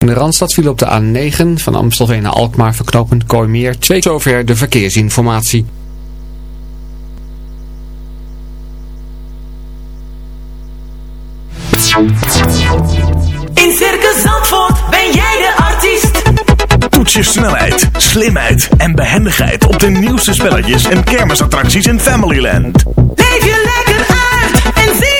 In de Randstad viel op de A9 van Amstelveen naar Alkmaar verknopend Kooimeer. Twee zover de verkeersinformatie. In Circus Zandvoort ben jij de artiest. Toets je snelheid, slimheid en behendigheid op de nieuwste spelletjes en kermisattracties in Familyland. Leef je lekker uit en zie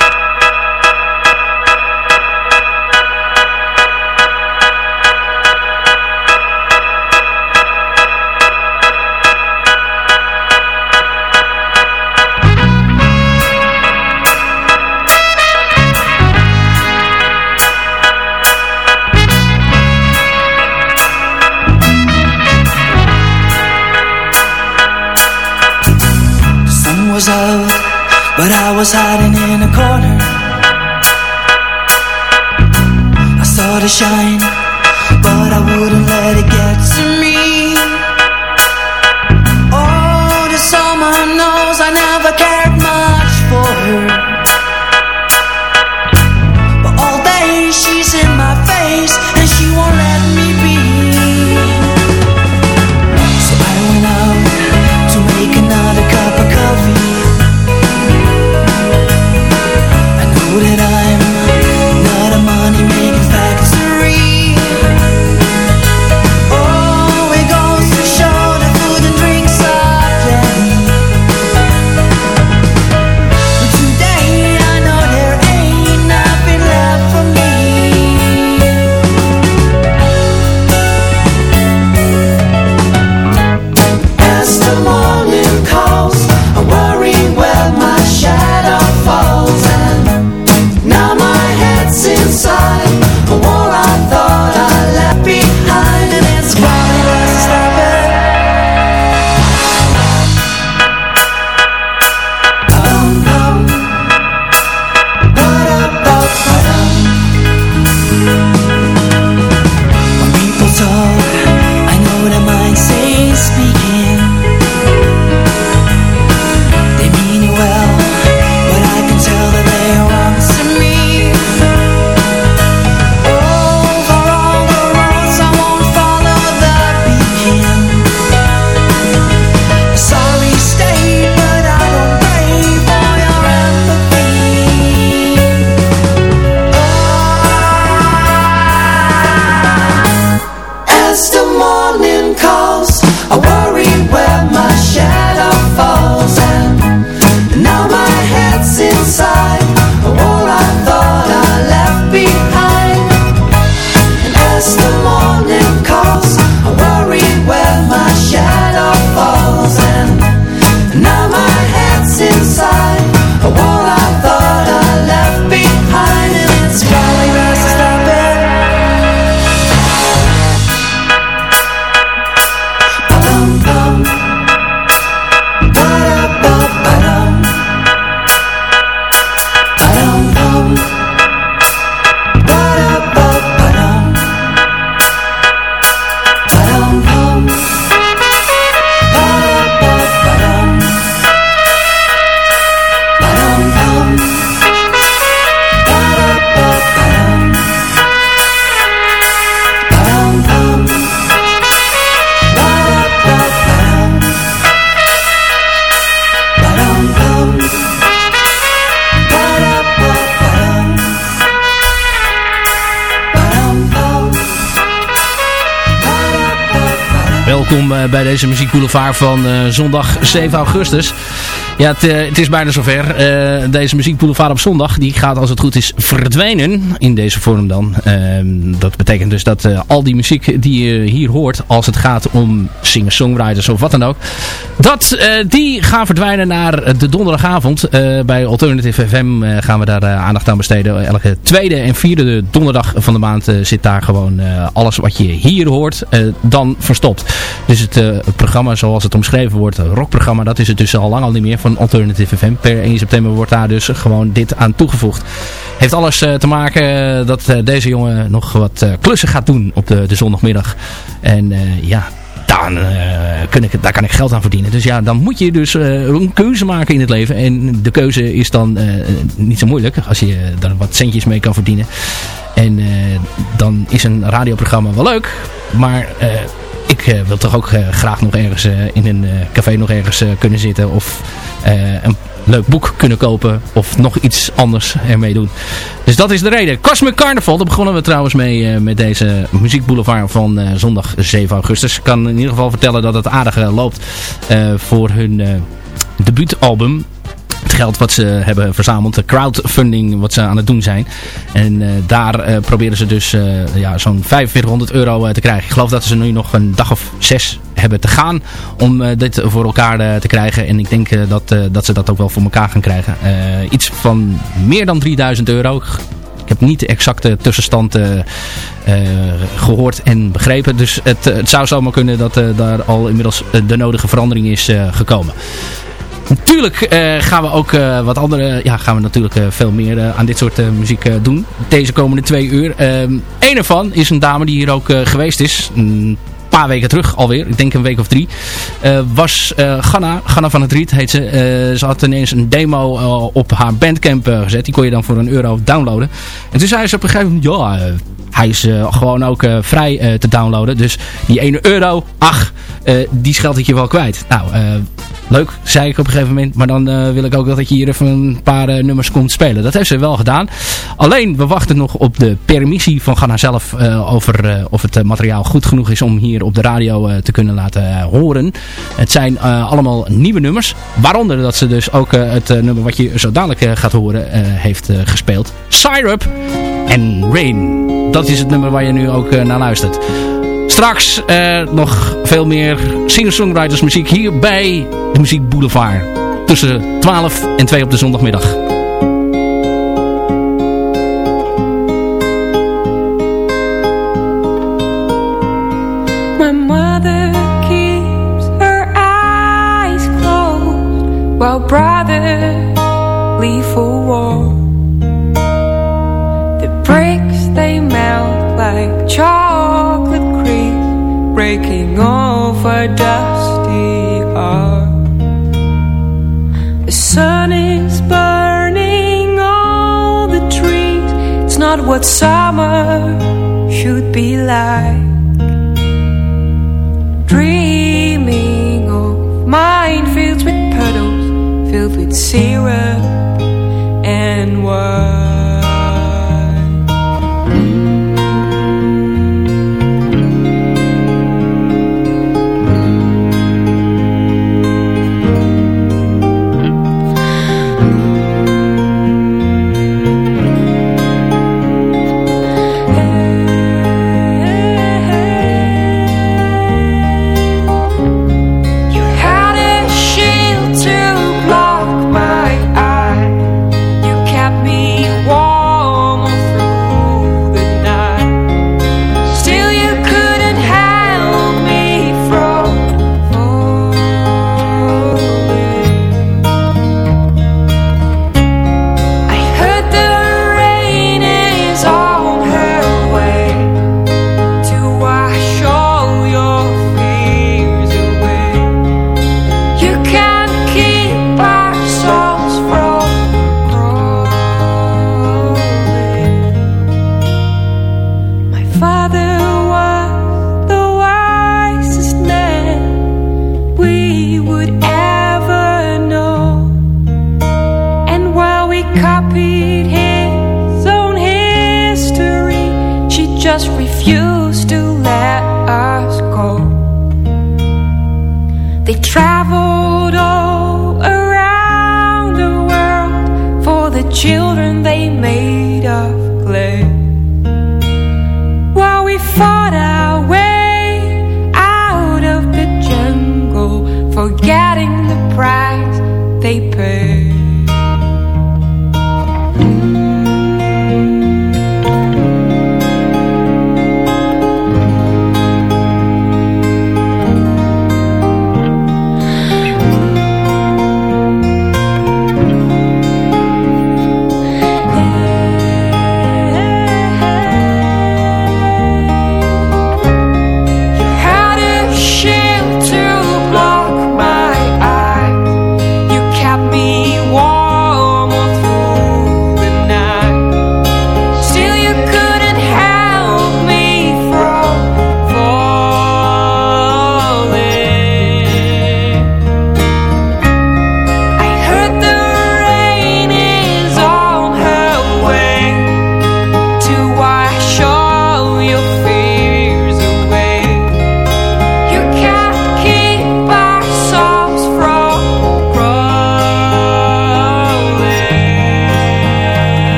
Bij deze muziekboulevard van uh, zondag 7 augustus. Ja, het, uh, het is bijna zover. deze muziekboulevard op zondag, die gaat als het goed is verdwijnen. In deze vorm dan. Ehm, dat betekent dus dat al die muziek die je hier hoort, als het gaat om singer-songwriters of wat dan ook. Dat die gaan verdwijnen naar de donderdagavond. bij Alternative FM gaan we daar aandacht aan besteden. Elke tweede en vierde donderdag van de maand zit daar gewoon alles wat je hier hoort. dan verstopt. Dus het, uh, programma zoals het omschreven wordt, rockprogramma, dat is het dus al lang al niet meer Alternative FM. Per 1 september wordt daar dus gewoon dit aan toegevoegd. Heeft alles uh, te maken uh, dat deze jongen nog wat klussen gaat doen op de, de zondagmiddag. En ja, kun ik, daar kan ik geld aan verdienen. Dus ja, dan moet je dus een keuze maken in het leven. En de keuze is dan niet zo moeilijk als je daar wat centjes mee kan verdienen. En dan is een radioprogramma wel leuk. Maar ik uh, wil toch ook uh, graag nog ergens uh, in een café nog ergens kunnen zitten. Of een leuk boek kunnen kopen. Of nog iets anders ermee doen. Dus dat is de reden. Cosmic Carnival, daar begonnen we trouwens mee met deze muziekboulevard van zondag 7 augustus. Ik kan in ieder geval vertellen dat het aardig loopt voor hun debuutalbum het geld wat ze hebben verzameld. De crowdfunding wat ze aan het doen zijn. En uh, daar uh, proberen ze dus uh, ja, zo'n 4500 euro te krijgen. Ik geloof dat ze nu nog een dag of zes hebben te gaan om dit voor elkaar te krijgen. En ik denk dat, dat ze dat ook wel voor elkaar gaan krijgen. iets van meer dan 3000 euro. Ik heb niet de exacte tussenstand gehoord en begrepen. Dus het, het zou zomaar kunnen dat daar al inmiddels de nodige verandering is gekomen. Natuurlijk uh, gaan we ook uh, wat andere, ja, gaan we natuurlijk uh, veel meer aan dit soort muziek doen. Deze komende twee uur. Ehm, een ervan is een dame die hier ook geweest is. Een paar weken terug alweer. Ik denk een week of drie. was Ganna, Ganna van het Riet heet ze. ze had ineens een demo op haar bandcamp gezet. Die kon je dan voor een euro downloaden. En toen zei ze op een gegeven moment, ja, hij is gewoon ook vrij te downloaden. Dus die 1 euro, ach, die scheld ik je wel kwijt. Nou, leuk, zei ik op een gegeven moment. Maar dan uh, wil ik ook dat je hier even een paar uh, nummers komt spelen. Dat heeft ze wel gedaan. Alleen, we wachten nog op de permissie van Ghana zelf uh, over of het materiaal goed genoeg is om hier op de radio te kunnen laten horen. Het zijn allemaal nieuwe nummers. Waaronder dat ze dus ook het nummer wat je zo dadelijk gaat horen heeft gespeeld. Syrup en Rain. Dat is het nummer waar je nu ook naar luistert. Straks uh, nog veel meer singer-songwriters muziek hier bij Muziek Boulevard. Tussen 12 en 2 op de zondagmiddag. My mother keeps her eyes closed While brother leave for war breaking off our dusty heart. The sun is burning all the trees. It's not what summer should be like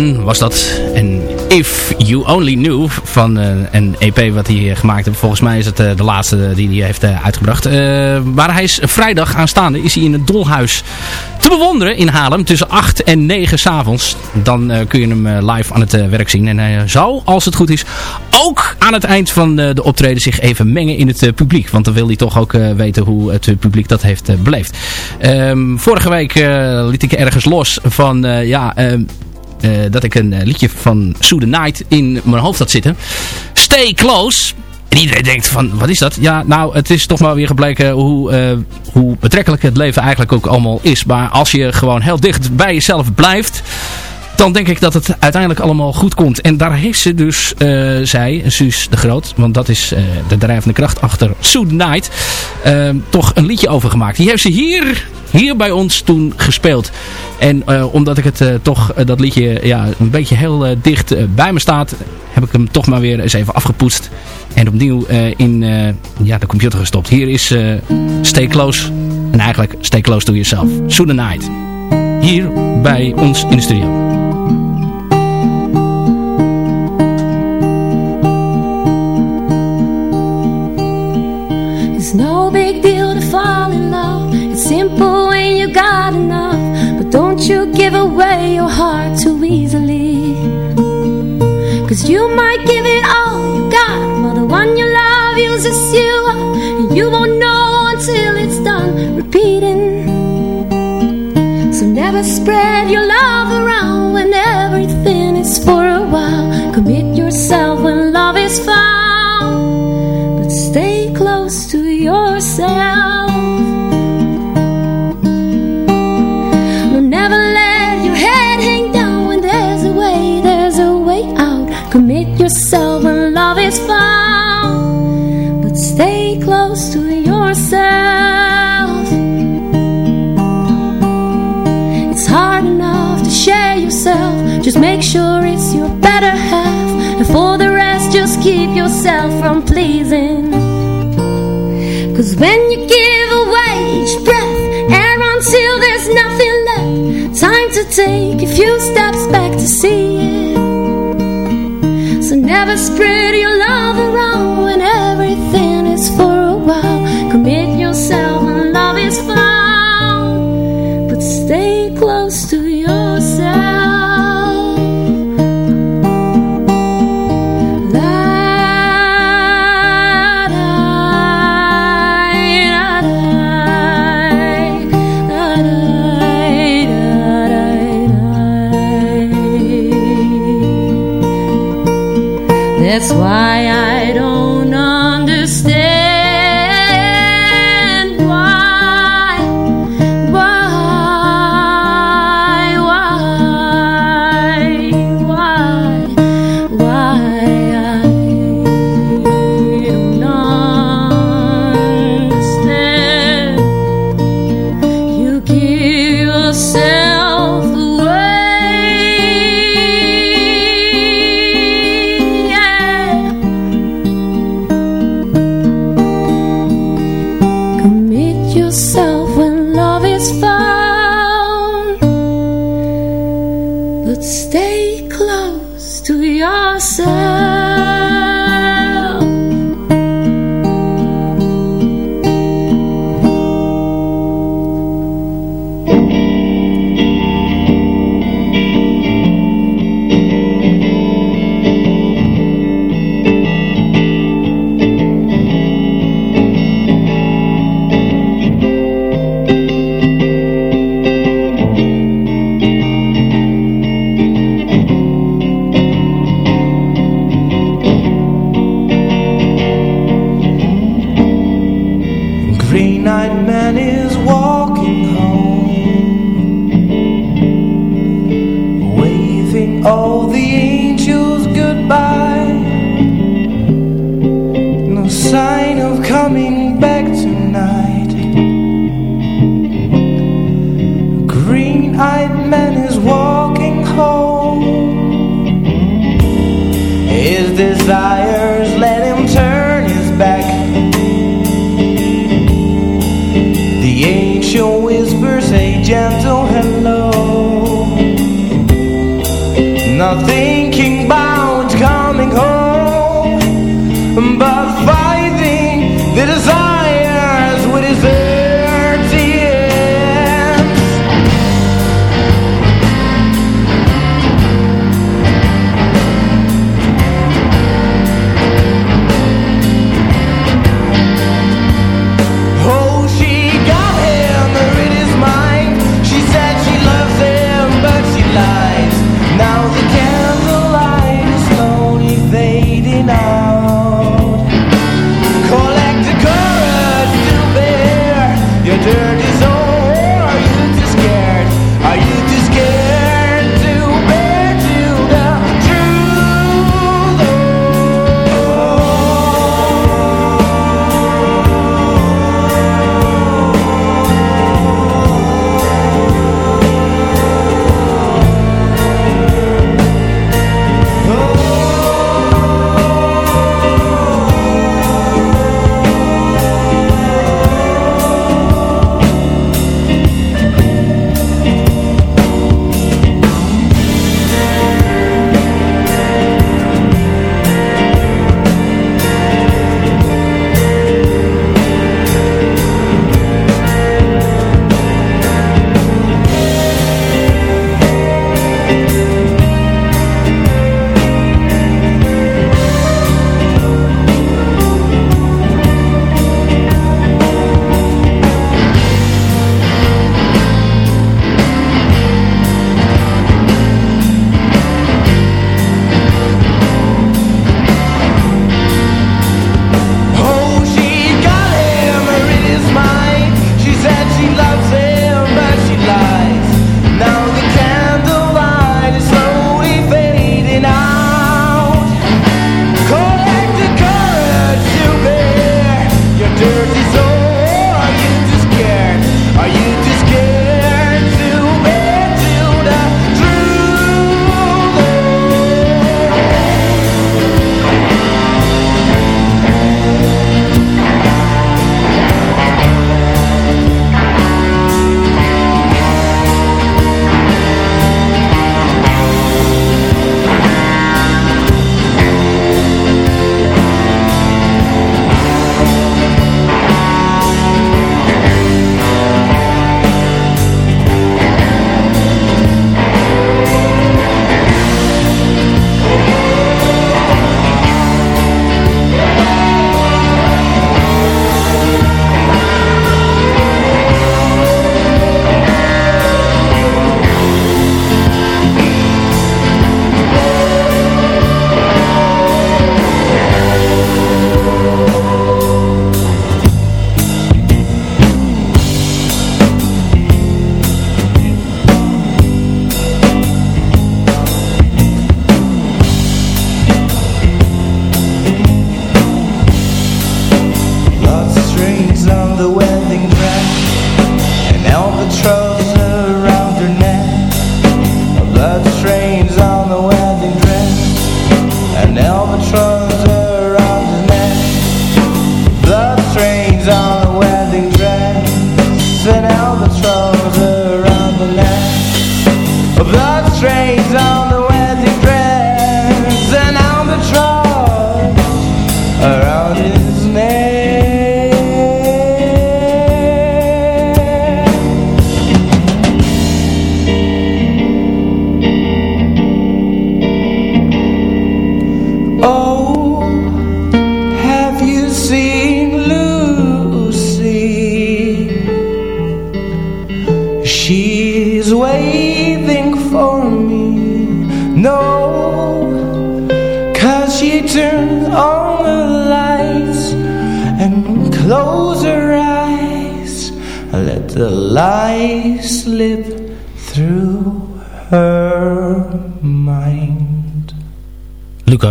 Was dat. En If You Only Knew van uh, een EP wat hij gemaakt heeft. Volgens mij is het uh, de laatste die hij heeft uh, uitgebracht. maar hij is vrijdag aanstaande is hij in het Dolhuis te bewonderen in Haarlem. Tussen 8 en 9 s'avonds. Dan kun je hem live aan het werk zien. En hij zou, als het goed is, ook aan het eind van de optreden zich even mengen in het publiek. Want dan wil hij toch ook weten hoe het publiek dat heeft beleefd. Um, vorige week liet ik ergens los van... ja, uh, dat ik een uh, liedje van Sue the Night in mijn hoofd had zitten. Stay Close. En iedereen denkt van, wat is dat? Ja, nou, het is toch maar weer gebleken hoe, uh, hoe betrekkelijk het leven eigenlijk ook allemaal is. Maar als je gewoon heel dicht bij jezelf blijft dan denk ik dat het uiteindelijk allemaal goed komt. En daar heeft ze dus, uh, zij, Suus de Groot, want dat is uh, de drijvende kracht achter Soon Night, uh, toch een liedje over gemaakt. Die heeft ze hier, hier bij ons toen gespeeld. En omdat ik het toch, dat liedje ja, een beetje heel dicht bij me staat, heb ik hem toch maar weer eens even afgepoetst. En opnieuw in ja, de computer gestopt. Hier is Stay Close. En eigenlijk Stay Close to Yourself. Soon Night. Hier bij ons in de studio. It's no big deal to fall in love. It's simple when you got enough. But don't you give away your heart too easily. Cause you might give it all you got While the one you love uses you And you won't know until it's done repeating. So never spread your love around When everything is for a while. Commit yourself when love is found yourself. Never let your head hang down when there's a way, there's a way out. Commit yourself when love is found, but stay close to yourself. It's hard enough to share yourself, just make sure it's your better half, and for the rest, just keep yourself from pleasing. When you give away each breath Air until there's nothing left Time to take a few steps back to see it. So never spread your love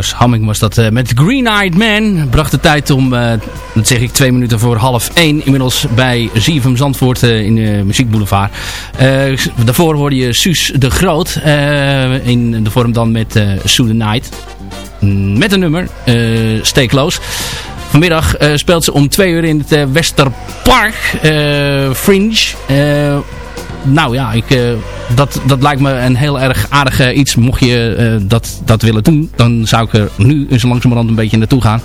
Hamming was dat eh, met Green Eyed Man. Bracht de tijd om, eh, dat zeg ik, twee minuten voor half één. Inmiddels bij ZFM Zandvoort eh, in de Muziekboulevard. daarvoor hoorde je Suus de Groot. in de vorm dan met Sue the Night. Mm, met een nummer, steekloos. Vanmiddag speelt ze om twee uur in het Westerpark Fringe nou ja, ik, dat, dat lijkt me een heel erg aardig iets. Mocht je dat, dat willen doen, dan zou ik er nu eens langzamerhand een beetje naartoe gaan.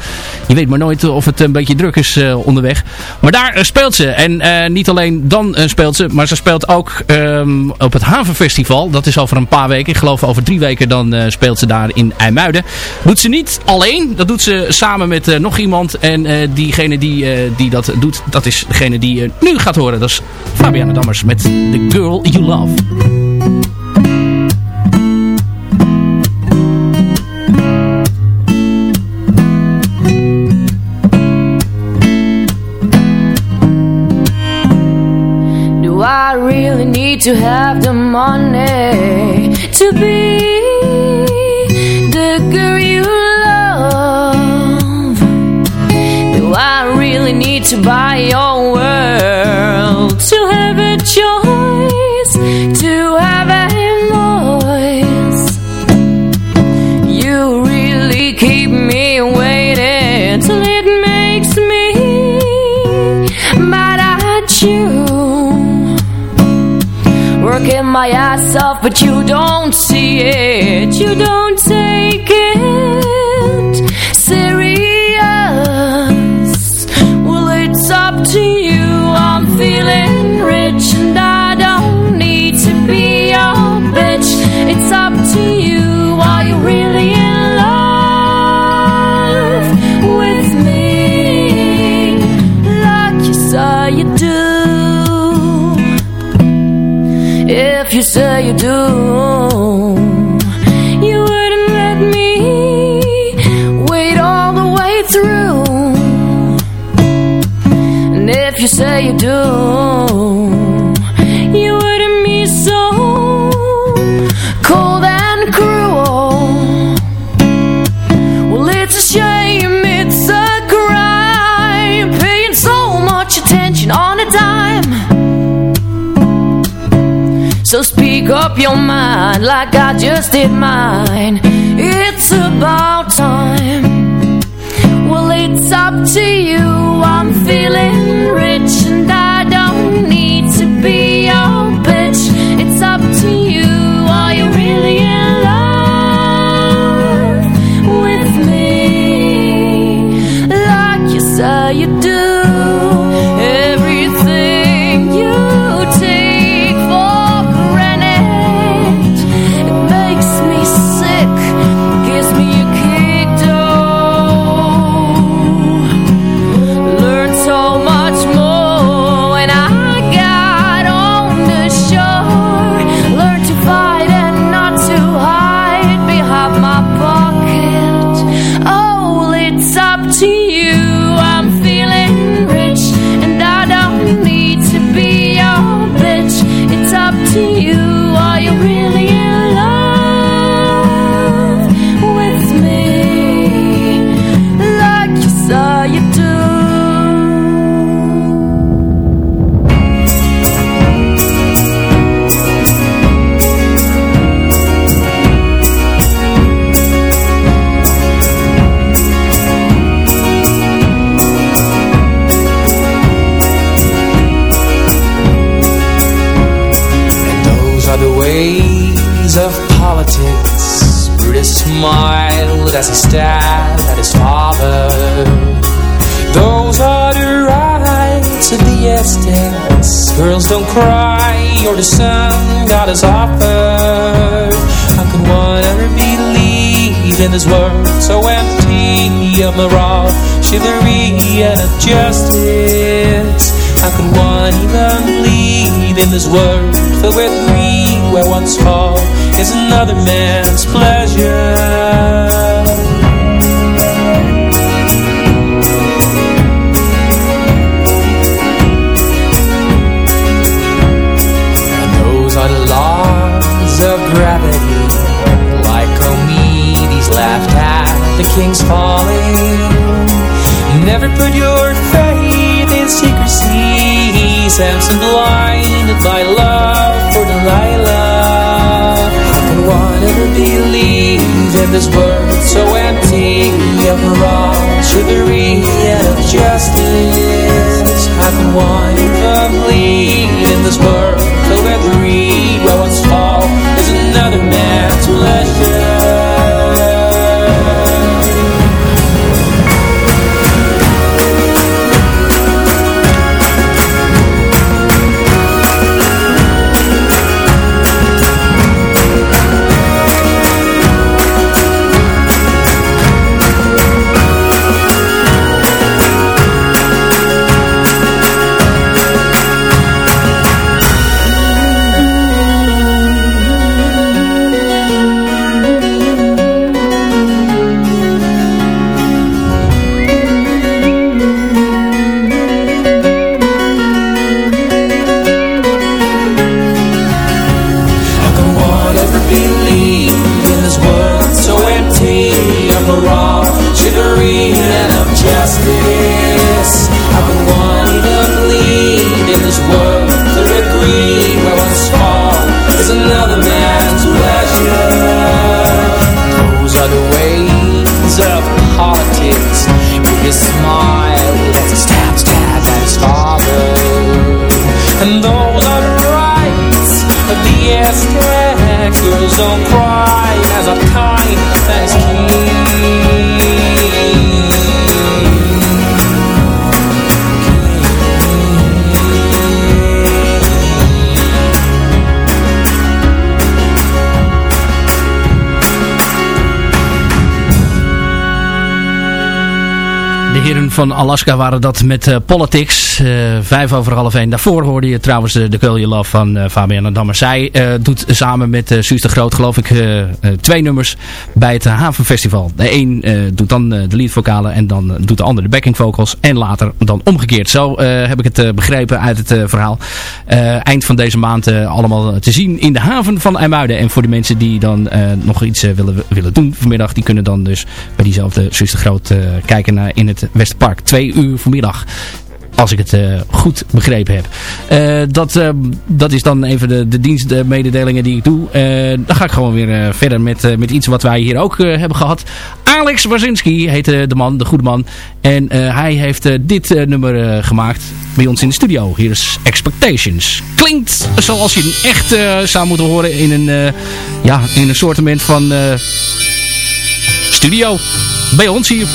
Je weet maar nooit of het een beetje druk is onderweg. Maar daar speelt ze. En niet alleen dan speelt ze, maar ze speelt ook ehm, op het Havenfestival. Dat is over een paar weken. Ik geloof over drie weken dan speelt ze daar in IJmuiden. Doet ze niet alleen. Dat doet ze samen met nog iemand. En diegene die, die dat doet, dat is degene die je nu gaat horen. Dat is Fabiana Dammers met The Girl You Love. Do I really need to have the money to be the girl you love? Do I really need to buy your world to have my ass off, but you don't see it. You don't If you say you do, you wouldn't let me wait all the way through. And if you say you do, Speak up your mind like I just did mine. It's about time. Well, it's up to you. I'm feeling stared at his father. Those are the rights of the estates. Girls don't cry, or the sun God has offered. How can one ever believe in this world so empty of morale, chivalry, and of justice? How can one even believe in this world filled with greed where once fall is another man's pleasure? And those are laws of gravity, like Comedes laughed at the king's falling. Never put your faith in secrecy. Samson blinded by love for Delilah wanna believe that this world's so empty of raw chivalry and justice? How can one even bleed in this world till where lowest fall is another man? Van Alaska waren dat met eh, Politics. eh, vijf over half één. Daarvoor hoorde je trouwens de, de Love van uh, Fabiana Dammer. Zij eh, doet samen met uh, Suus de Groot geloof ik eh, eh, twee nummers bij het Havenfestival. De een eh, doet dan eh, de leadvocalen en dan eh, doet de ander de backing vocals. En later dan omgekeerd. Zo eh, heb ik het eh, begrepen uit het eh, verhaal. Eh, eind van deze maand eh, allemaal te zien in de haven van IJmuiden. En voor de mensen die dan eh, nog iets eh, willen, willen doen vanmiddag. Die kunnen dan dus bij diezelfde Suus de Groot eh, kijken naar in het Twee uur vanmiddag. Als ik het uh, goed begrepen heb. Uh, dat, uh, dat is dan even de, de dienstmededelingen die ik doe. dan ga ik gewoon weer verder met, met iets wat wij hier ook hebben gehad. Alex Wazinski heette de man, de goede man. En hij heeft dit nummer gemaakt bij ons in de studio. Hier is Expectations. Klinkt zoals je hem echt zou moeten horen in een, ja, in een soortement van studio. Bij ons hier.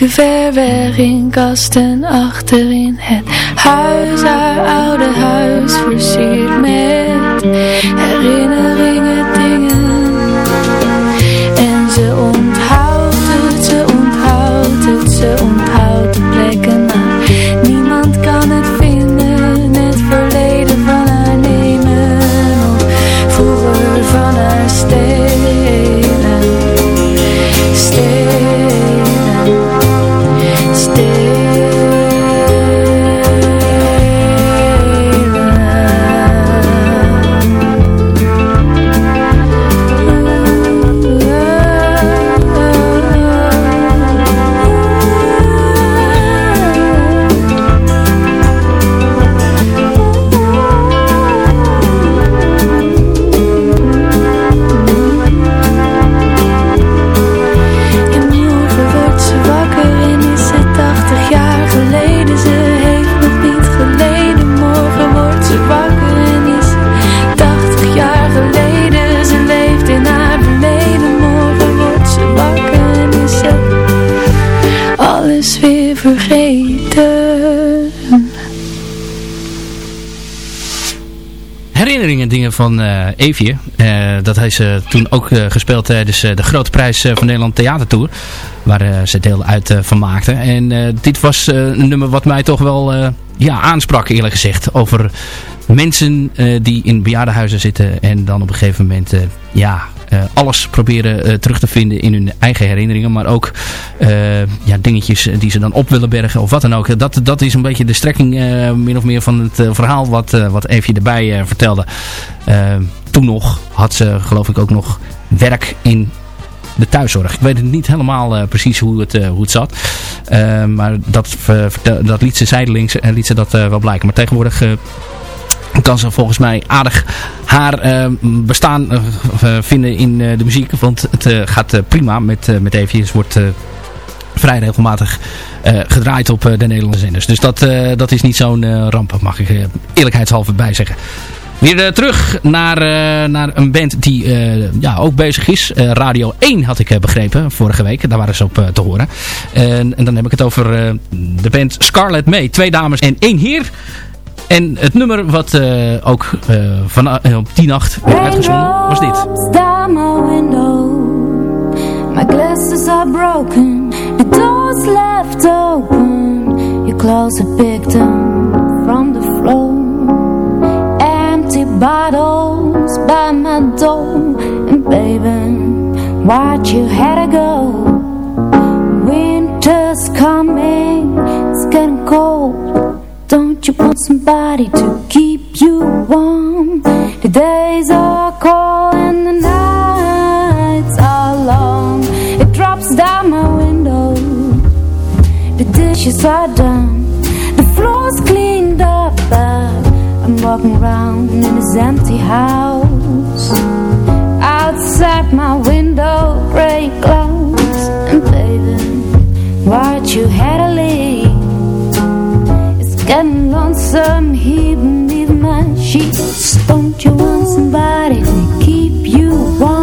Versierde blikken ver van Evie. Eh, dat heeft ze toen ook eh, gespeeld tijdens de Grote Prijs van Nederland Theatertour. Waar ze deel uit van maakte. En dit was een nummer wat mij toch wel ja, aansprak eerlijk gezegd. Over mensen die in bejaardenhuizen zitten. En dan op een gegeven moment ja, alles proberen eh, terug te vinden in hun eigen herinneringen. Maar ook eh, ja, dingetjes die ze dan op willen bergen of wat dan ook. Dat, dat is een beetje de strekking eh, min of meer van het eh, verhaal wat, eh, wat Evie erbij eh, vertelde. Eh, toen nog had ze geloof ik ook nog werk in de thuiszorg. Ik weet het niet helemaal eh, precies hoe het, eh, hoe het zat. Eh, maar dat, eh, dat liet ze zijdelings en liet ze dat eh, wel blijken. Maar tegenwoordig eh, kan ze volgens mij aardig haar eh, bestaan eh, eh, vinden in de muziek. Want het gaat prima met, met. Het wordt vrij regelmatig gedraaid op de Nederlandse zenders. Dus dat, dat is niet zo'n ramp, mag ik eerlijkheidshalve bij zeggen. Weer terug naar, naar een band die ja, ook bezig is. Radio 1 had ik begrepen vorige week. Daar waren ze op te horen. En, dan heb ik het over de band Scarlet May. Twee dames en één heer. En het nummer wat eh, ook eh, van, eh, op die nacht werd uitgezongen was dit. My glasses are broken, the door's left open. Clothes are picked up from the floor. Empty bottles by my door. And baby, why'd you had to go? Winter's coming, it's getting cold. You want somebody to keep you warm? The days are cold and the nights are long. It drops down my window. The dishes are done. The floor's cleaned up, but I'm walking around in this empty house. Outside my window, gray clouds. And baby, why'd you had to leave? Getting lonesome here beneath my sheets. Don't you want somebody to keep you warm?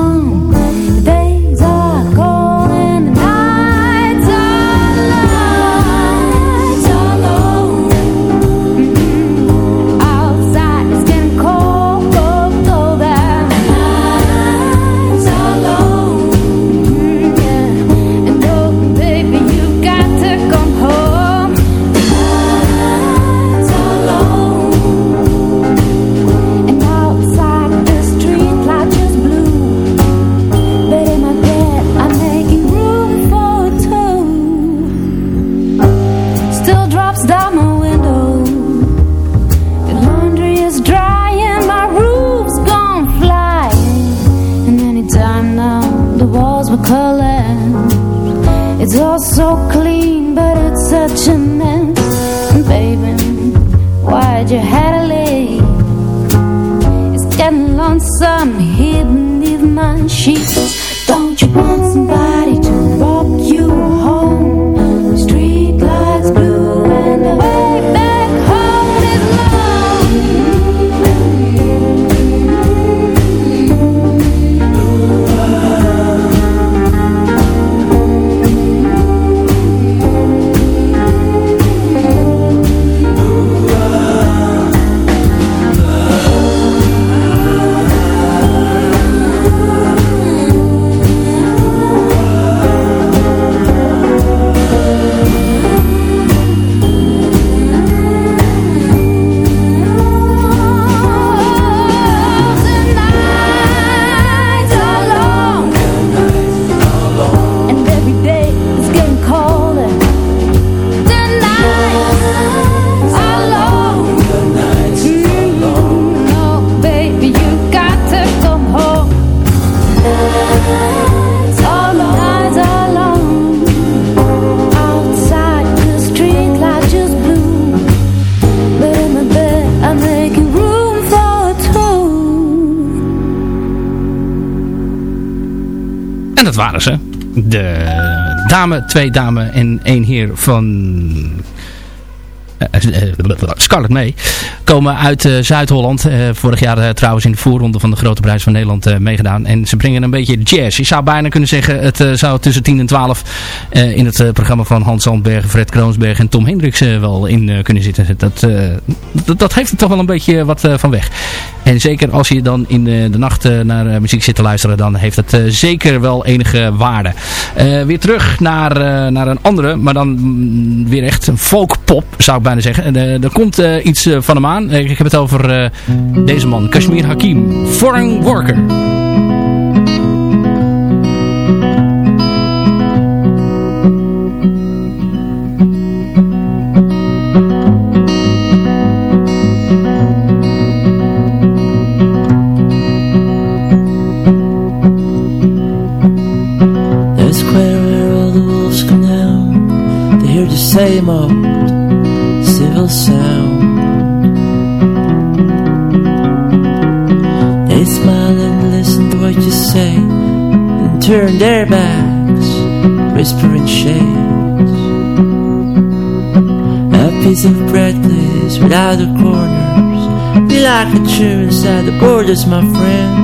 De dame, twee dame en één heer van eh, eh, Scarlett May komen uit eh, Zuid-Holland. Eh, vorig jaar eh, trouwens in de voorronde van de Grote Prijs van Nederland meegedaan. En ze brengen een beetje jazz. Je zou bijna kunnen zeggen, het zou tussen 10 en 12 eh, in het programma van Hans Zandberg, Fred Kroonsberg en Tom Hendricks wel in kunnen zitten. Dat, dat, dat heeft er toch wel een beetje wat van weg. En zeker als je dan in de, nacht naar muziek zit te luisteren, dan heeft eh, zeker wel enige waarde. Weer terug naar, naar een andere, maar dan mm, weer echt een folkpop, zou ik bijna zeggen. En, er komt iets van hem aan. Eh, ik heb het over eh, deze man, Kashmir Hakim, Foreign Worker. Same old civil sound what you say And turn their backs, whispering shades. A piece of bread please, without the corners Be like a chew inside the borders, my friend.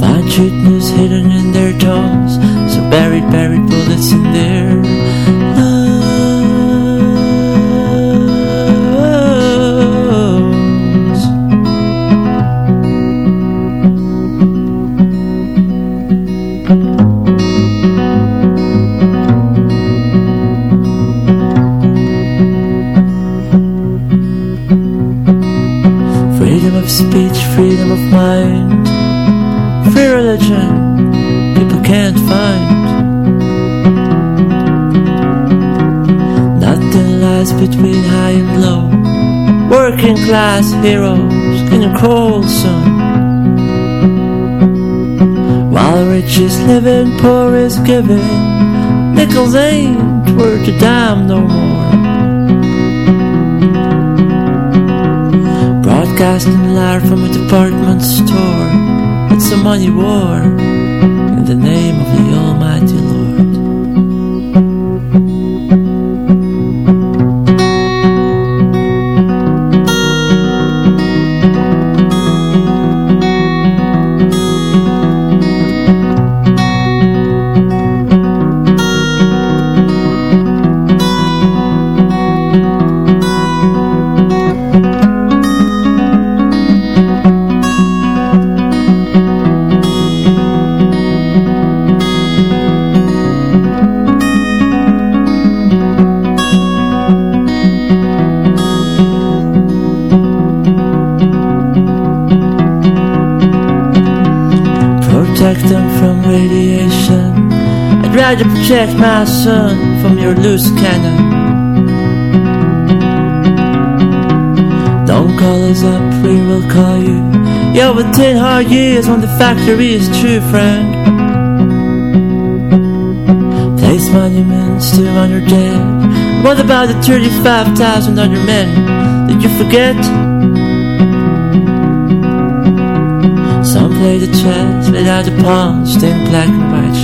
Find truth hidden in their tones So buried, buried bullets in speech, freedom of mind, free religion, people can't find. Nothing lies between high and low, working class heroes in a cold sun. While rich is living, poor is giving, nickels ain't worth a dime no more. Broadcasting live from a department store. It's a money war in the name I'd rather protect my son from your loose cannon. Don't call us up, we will call you. Yeah, with ten hard years when the factory is true, friend. Place monuments to on your dead. What about the 35,000 other men? Did you forget? Some play the chess without the pawns, stained black and white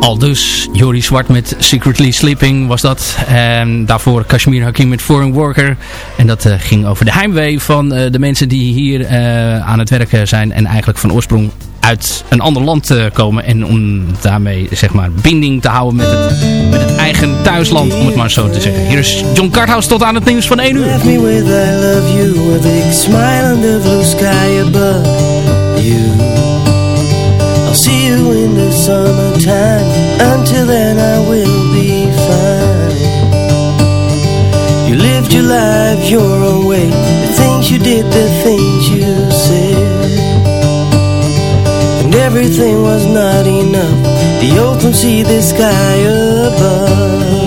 Al dus Jori Zwart met Secretly Sleeping was dat. En daarvoor Kashmir Hakim met Foreign Worker. En dat eh, ging over de heimwee van eh, de mensen die hier eh, aan het werken zijn. En eigenlijk van oorsprong uit een ander land komen. En om daarmee zeg maar binding te houden met het, met het eigen thuisland. Om het maar zo te zeggen. Hier is John Carthouse tot aan het nieuws van 1 uur. Me with I love you, a big smile under sky above you. Summertime. Until then, I will be fine. You lived your life your own way. The things you did, the things you said. And everything was not enough. The open sea, the sky above.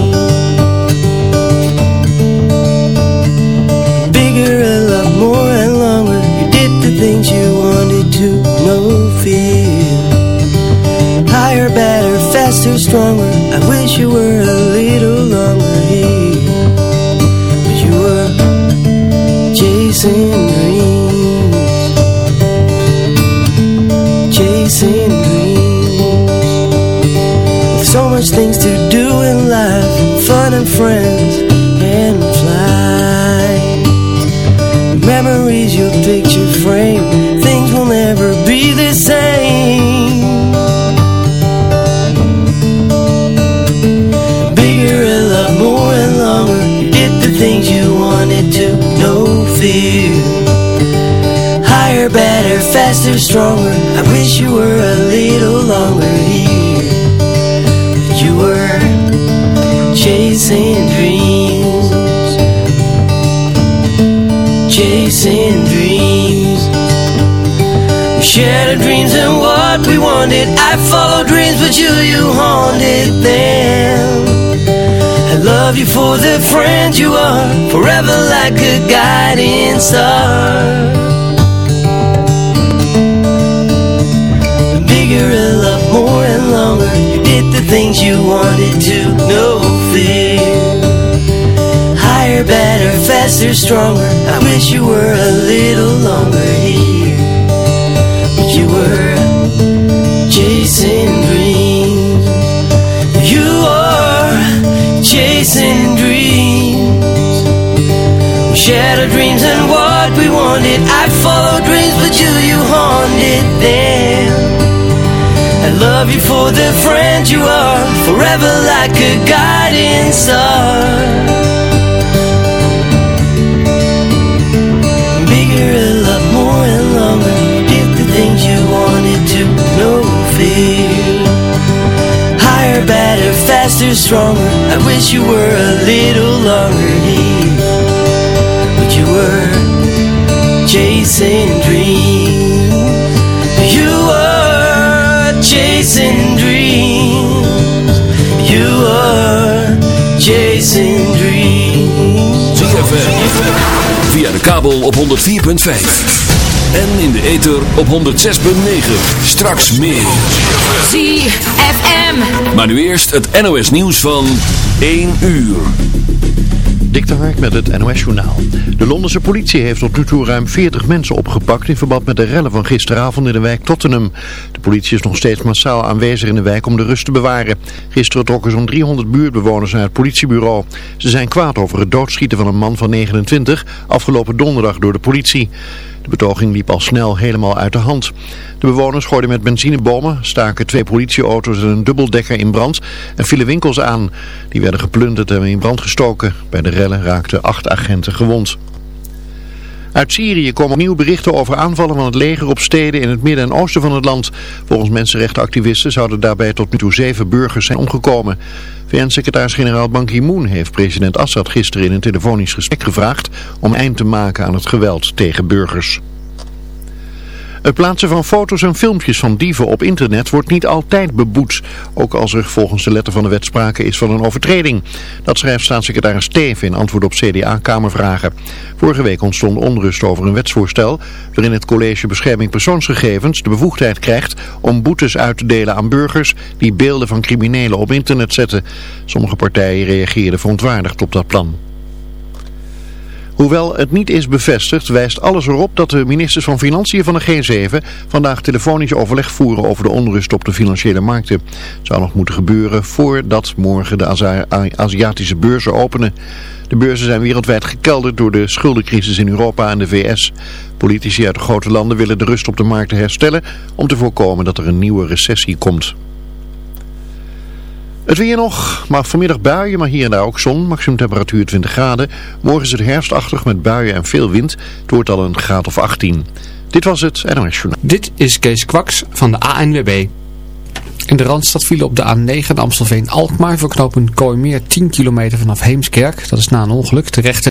Faster, stronger. I wish you were a little longer here. But you were chasing dreams, chasing dreams. With so much things to do in life, fun and friends, and fly. Memories your picture frame Things will never be the same Fear Higher, better, faster, stronger I wish you were a little longer here But you were chasing dreams chasing dreams. We shared our dreams and what we wanted. I followed dreams, but you, you haunted them. I love you for the friend you are, forever like a guiding star. Bigger, a lot more and longer. You did the things you wanted to, no fear higher, better, faster, stronger. I wish you were a little longer here. But you were chasing dreams. We shared our dreams and what we wanted. I followed dreams, but you, you haunted them. I love you for the friend you are, forever like a guiding star. bigger, a lot more and longer. Did the things you wanted to, no fear. Better, faster, stronger. I wish you were a little longer here. But you were chasing dreams. You were chasing dreams. You were chasing dreams. ZFM. Via de kabel op 104.5. En in de ether op 106.9. Straks meer. ZFM. Maar nu eerst het NOS nieuws van 1 uur. Dik de Hark met het NOS-journaal. De Londense politie heeft tot nu toe ruim 40 mensen opgepakt in verband met de rellen van gisteravond in de wijk Tottenham. De politie is nog steeds massaal aanwezig in de wijk om de rust te bewaren. Gisteren trokken zo'n 300 buurtbewoners naar het politiebureau. Ze zijn kwaad over het doodschieten van een man van 29 afgelopen donderdag door de politie. De betoging liep al snel helemaal uit de hand. De bewoners gooiden met benzinebomen, staken twee politieauto's en een dubbeldekker in brand en vielen winkels aan. Die werden geplunderd en in brand gestoken. Bij de rellen raakten acht agenten gewond. Uit Syrië komen opnieuw berichten over aanvallen van het leger op steden in het midden en oosten van het land. Volgens mensenrechtenactivisten zouden daarbij tot nu toe zeven burgers zijn omgekomen. VN-secretaris-generaal Ban Ki-moon heeft president Assad gisteren in een telefonisch gesprek gevraagd om eind te maken aan het geweld tegen burgers. Het plaatsen van foto's en filmpjes van dieven op internet wordt niet altijd beboet. Ook als er volgens de letter van de wet sprake is van een overtreding. Dat schrijft staatssecretaris Teven in antwoord op CDA-kamervragen. Vorige week ontstond onrust over een wetsvoorstel waarin het college bescherming persoonsgegevens de bevoegdheid krijgt om boetes uit te delen aan burgers die beelden van criminelen op internet zetten. Sommige partijen reageerden verontwaardigd op dat plan. Hoewel het niet is bevestigd, wijst alles erop dat de ministers van Financiën van de G7 vandaag telefonisch overleg voeren over de onrust op de financiële markten. Het zou nog moeten gebeuren voordat morgen de Aziatische beurzen openen. De beurzen zijn wereldwijd gekelderd door de schuldencrisis in Europa en de VS. Politici uit de grote landen willen de rust op de markten herstellen om te voorkomen dat er een nieuwe recessie komt. Het weer nog, maar vanmiddag buien, maar hier en daar ook zon. Maximum temperatuur 20 graden. Morgen is het herfstachtig met buien en veel wind. Het wordt al een graad of 18. Dit was het NOS. Dit is Kees Kwaks van de ANWB. In de Randstad vielen op de A9 Amstelveen-Alkmaar voor knooppunt Kooimeer 10 kilometer vanaf Heemskerk. Dat is na een ongeluk. De rechte